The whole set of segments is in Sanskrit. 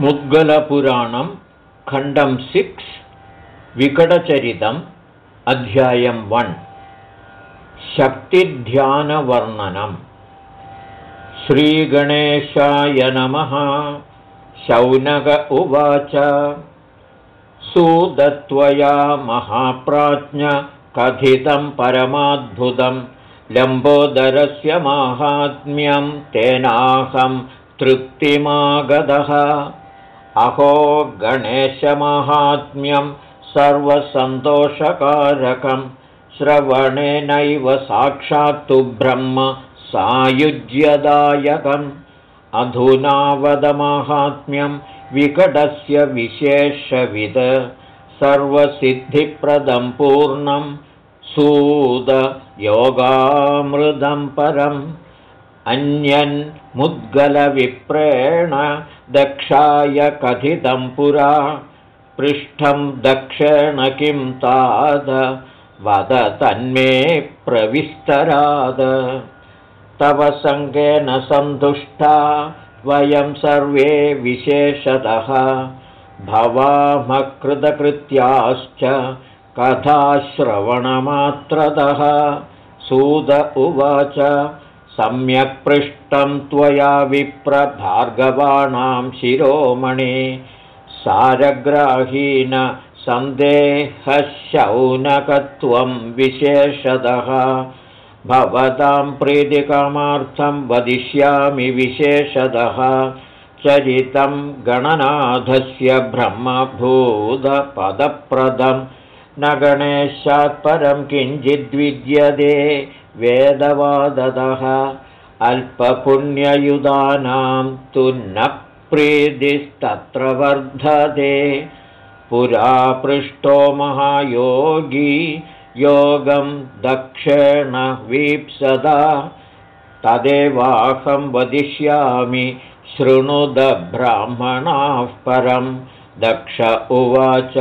मुद्गलपुराणं खण्डं सिक्स् विकटचरितम् अध्यायं वन्। शक्तिध्यानवर्णनम् श्रीगणेशाय नमः। शौनक उवाच। सुदत्वया महाप्राज्ञ कथितं परमाद्भुतं लम्बोदरस्य माहात्म्यं तेनाहं तृप्तिमागतः अहो गणेशमाहात्म्यं सर्वसन्तोषकारकं श्रवणेनैव साक्षात्तु ब्रह्म सायुज्यदायकम्। अधुनावदमाहात्म्यं विकटस्य विशेषविद। सर्वसिद्धिप्रदं पूर्णं सूदयोगामृदं परम् अन्यन्मुद्गलविप्रेण दक्षाय कथितं पुरा। पृष्ठं दक्षेण किं ताद वद तन्मे प्रविस्तराद। तव सङ्गेन सन्तुष्टा वयं सर्वे विशेषतः। भवामकृतकृत्याश्च कथाश्रवणमात्रतः। सूद उवाच सम्यक् पृष्टं त्वया विप्रभार्गवाणां शिरोमणि सारग्राहीन सन्देहशौनकत्वं विशेषतः। भवतां प्रीतिकामार्थं वदिष्यामि विशेषतः। चरितं गणनाथस्य ब्रह्मभूतपदप्रदं। न गणेशात् परं किञ्चिद्विद्यते वेदवादतः अल्पपुण्ययुधानां तु न प्रीतिस्तत्र वर्धते। पुरा पृष्टो महायोगी योगं दक्षेण वीप्सदा। तदेवाहं वदिष्यामि शृणुदब्राह्मणाः परं। दक्ष उवाच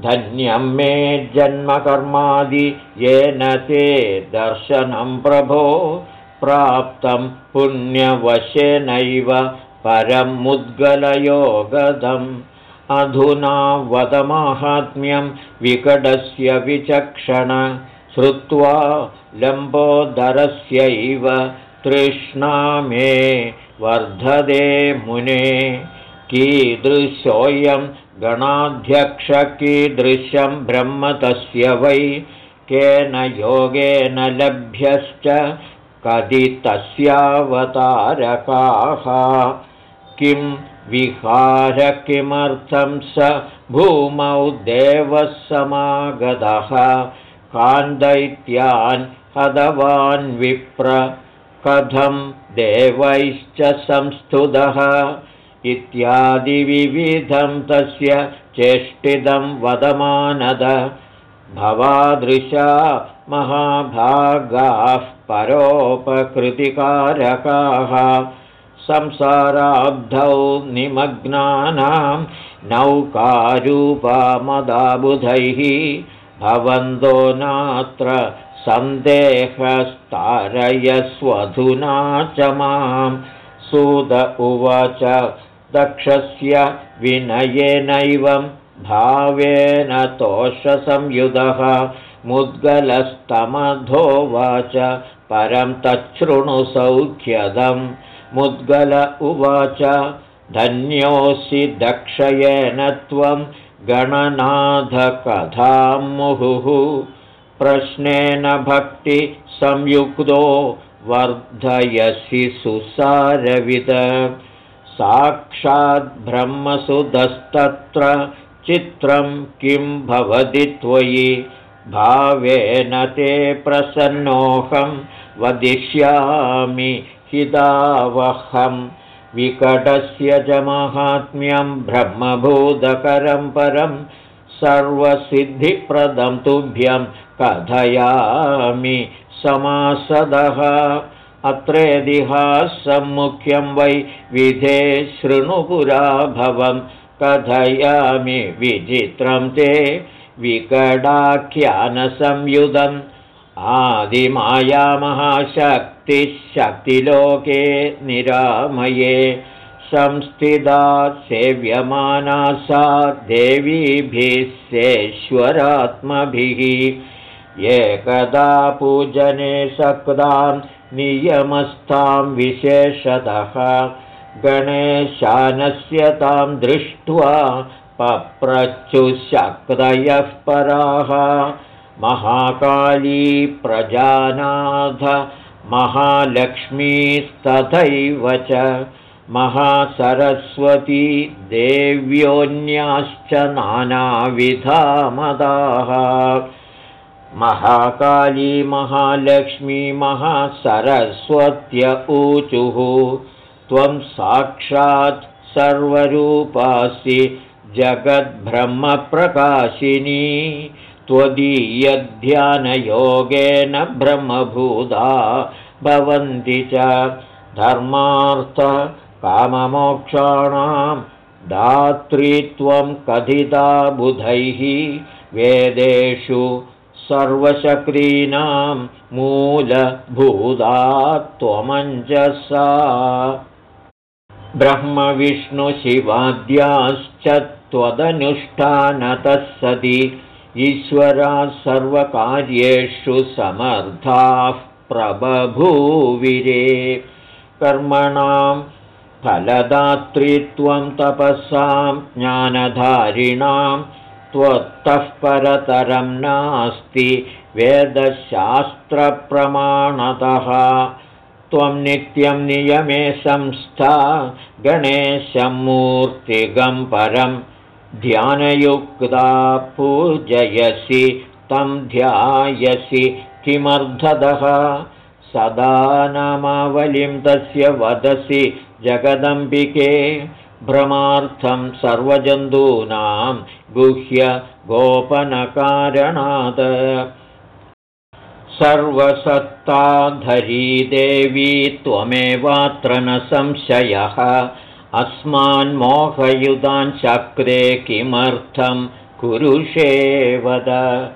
धन्यं मे जन्मकर्मादि येन ते दर्शनं प्रभो प्राप्तं पुण्यवशेनैव परं मुद्गलयोगदम्। अधुना वदमाहात्म्यं विकटस्य विचक्षण श्रुत्वा लम्बोदरस्यैव तृष्णा मे वर्धते मुने। कीदृशोऽयं गणाध्यक्ष कीदृशं ब्रह्म तस्य वै केन योगेन लभ्यश्च कदि तस्यावतारकाः किं विहार किमर्थं स भूमौ देवः समागतः कान्दैत्यान् हदवान् विप्र कथं देवैश्च संस्तुतः इत्यादिविविधं तस्य चेष्टिदं वदमानद। भवादृशा महाभागाः परोपकृतिकारकाः। संसाराब्धौ निमग्नानां नौकारूपामदाबुधैः भवन्तो नात्र सन्देहस्तारयस्वधुना च मां सुद उवाच दक्षस्य विनयेनैवं भावेन तोषसंयुधः मुद्गलस्तमधोवाच परं तच्छृणुसौख्यदम् मुद्गल उवाच धन्योऽसि दक्षयेन त्वं गणनाथकथां मुहुः। प्रश्नेन भक्तिसंयुक्तो वर्धयसि सुसारविद साक्षाद्ब्रह्मसुधस्तत्र चित्रं किं भवति त्वयि? भावेन ते प्रसन्नोऽहं वदिष्यामि हितावहं। विकटस्य च माहात्म्यं ब्रह्मभूतकरं परं सर्वसिद्धिप्रदं तुभ्यं कथयामि समासदः अत्रेदिहासं मुख्यं वै विधे शृणुपुरा भवं कथयामि विचित्रं ते विकटाख्यानसंयुधम् आदिमायामहाशक्तिः शक्तिलोके निरामये संस्थिता सेव्यमाना सा देवीभिः सेश्वरात्मभिः एकदा पूजने सक्तां नियमस्तां विशेषतः गणेशानस्य तां दृष्ट्वा पप्रच्युशक्तयः पराः। महाकाली प्रजानाथ महालक्ष्मीस्तथैव च महासरस्वती देव्योऽन्याश्च नानाविधामदाः महाकाली महालक्ष्मी महासरस्वत्य ऊचुः। त्वं साक्षात् सर्वरूपासि जगद्ब्रह्मप्रकाशिनी। त्वदीयध्यानयोगेन ब्रह्मभूता भवन्ति च धर्मार्थकाममोक्षाणां दातृत्वं कथिता बुधैः। वेदेषु सर्वशक्रीणां मूलभूता त्वमञ्जसा ब्रह्मविष्णुशिवाद्याश्च त्वदनुष्ठानतः सति ईश्वराः सर्वकार्येषु समर्थाः प्रबभूविरे। कर्मणां फलदातृत्वं तपसां ज्ञानधारिणां त्वत्तः परतरं नास्ति वेदशास्त्रप्रमाणतः। त्वं नित्यं नियमे संस्था गणेशमूर्तिगं परं ध्यानयुक्ता पूजयसि तं ध्यायसि किमर्धदः सदा नामावलिं तस्य वदसि जगदम्बिके भ्रमार्थं सर्वजन्तूनां गुह्य गोपनकारणात्। सर्वसत्ताधरी देवी त्वमेवात्र न संशयः। अस्मान्मोहयुधान् चक्रे किमर्थं कुरुषेवद?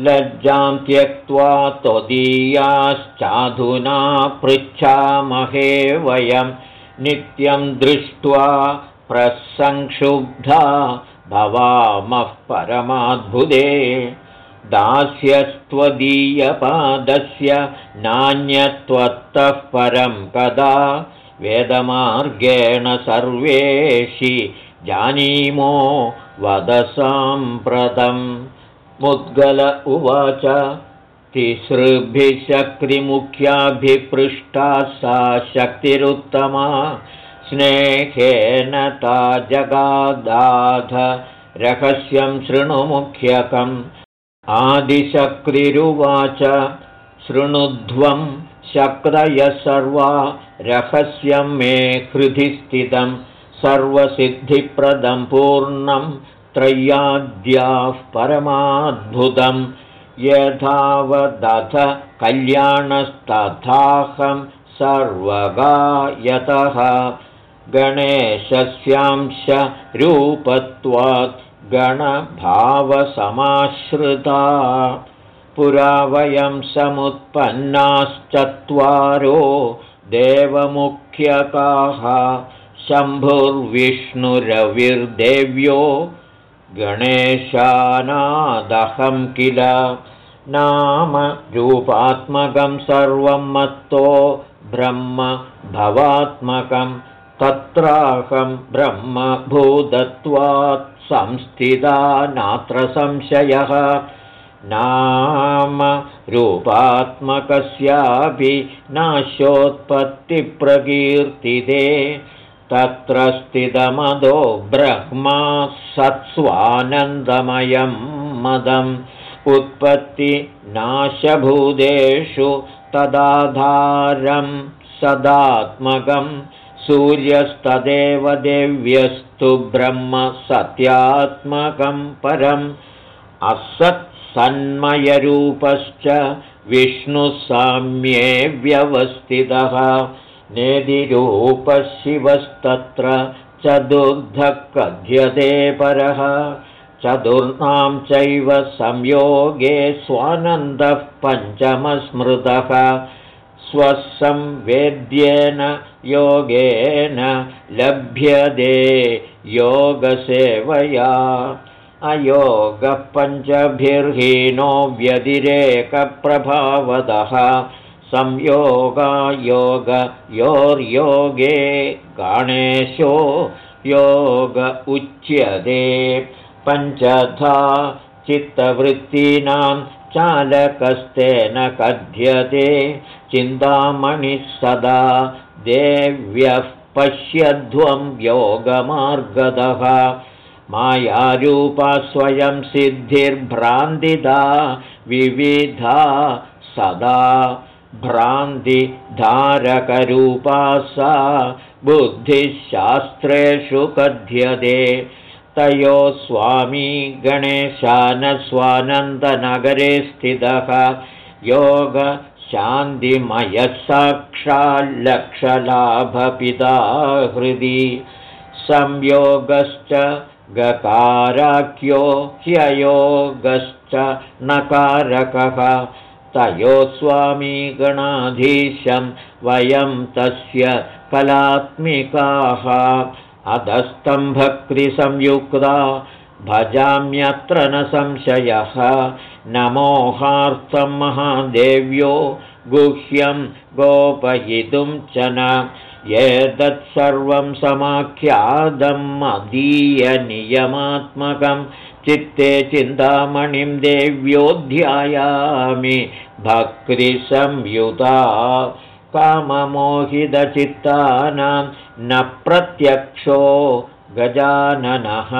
लज्जां त्यक्त्वा त्वदीयाश्चाधुना पृच्छामहे वयं नित्यं दृष्ट्वा प्रसंक्षुब्धा भवामः परमाद्भुते। दास्यस्त्वदीयपादस्य नान्यत्वत्तः परं कदा वेदमार्गेण सर्वेषि जानीमो वदसाम्प्रतम् मुद्गल उवाच तिसृभिः शक्तिमुख्याभिपृष्टा सा शक्तिरुत्तमा। स्नेहेन ता जगादाध रहस्यं शृणुमुख्यकम् आदिशक्तिरुवाच शृणुध्वं शक्रय सर्वा रहस्यं मे हृदि स्थितं। सर्वसिद्धिप्रदं पूर्णं त्रय्याद्याः परमाद्भुतं यथावदथ कल्याणस्तथाहं सर्वगायतः गणेशस्यांश रूपत्वात् गणभावसमाश्रिता। पुरा वयं समुत्पन्नाश्चत्वारो देवमुख्यकाः। शम्भुर्विष्णुरविर्देव्यो गणेशानादहं किल? नाम रूपात्मकं सर्वं मत्तो ब्रह्म भवात्मकं। तत्राहं ब्रह्मभूतत्वात् संस्थिता नात्र संशयः। नाम रूपात्मकस्यापि नाशोत्पत्तिप्रकीर्तिते तत्र स्थितमदो ब्रह्मा सत्स्वानन्दमयं मदम् उत्पत्तिनाशभूतेषु तदाधारं सदात्मकं सूर्यस्तदेव देव्यस्तु ब्रह्म सत्यात्मकं परम् असत्सन्मयरूपश्च विष्णुसाम्ये व्यवस्थितः नेदिरूपशिवस्तत्र चतुर्धः कथ्यते परः। चतुर्णां चैव संयोगे स्वानन्दः पञ्चमस्मृतः। स्वसंवेद्येन योगेन लभ्यते योगसेवया। अयोगपञ्चभिर्हीनो व्यतिरेकप्रभावतः संयोगायोगयोर्योगे गणेशो योग उच्यते। पञ्चथा चित्तवृत्तीनां चालकस्तेन कथ्यते। चिन्तामणिः सदा देव्यः पश्यध्वं योगमार्गदः। मायारूपा स्वयं सिद्धिर्भ्रान्तिदा विविधा सदा भ्रान्तिधारकरूपा सा बुद्धिशास्त्रेषु कथ्यते। तयो स्वामी गणेशानस्वानन्दनगरे स्थितः। योगशान्तिमयः साक्षाल्लक्षलाभपिता हृदि संयोगश्च गकाराख्यो ह्ययोगश्च नकारकः तयो स्वामी गणाधीशं वयं तस्य कलात्मिकाः। अधस्तम्भक्तिसंयुक्ता भजाम्यत्र न संशयः। नमोहार्थं महादेव्यो गुह्यं गोपयितुं च न। एतत्सर्वं समाख्यादं मदीयनियमात्मकं। चित्ते चिन्तामणिं देव्योऽध्यायामि भक्तिसंयुता काममोहितचित्तानां न प्रत्यक्षो गजाननः।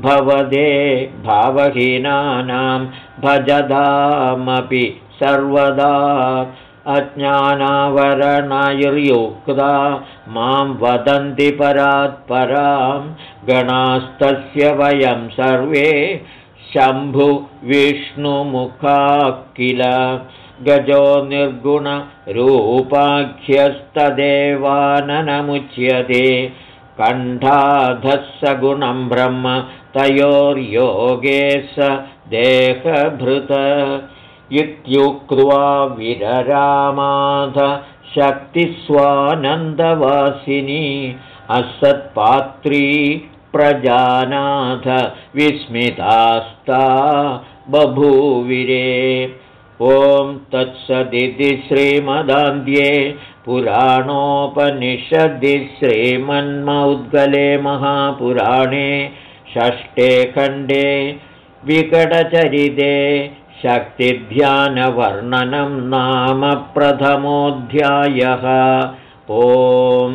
भवदे भावहीनानां भजदामपि सर्वदा। अज्ञानावरणयुर्युक्ता मां वदन्ति परात्परां। गणास्तस्य वयं सर्वे शम्भुविष्णुमुखा किल गजो निर्गुणरूपाख्यस्तदेवाननमुच्यते कण्ठाधः सगुणं ब्रह्म तयोर्योगे स देहभृत। इत्युक्त्वा विररामाध शक्तिस्वानन्दवासिनी असत्पात्री प्रजानाथ विस्मितास्ता बभूविरे। ॐ तत्सदिति श्रीमदान्ध्ये पुराणोपनिषदि श्रीमन्मौद्गले महापुराणे षष्ठे खण्डे विकटचरिते शक्तिध्यानवर्णनं नाम प्रथमोऽध्यायः। ओम्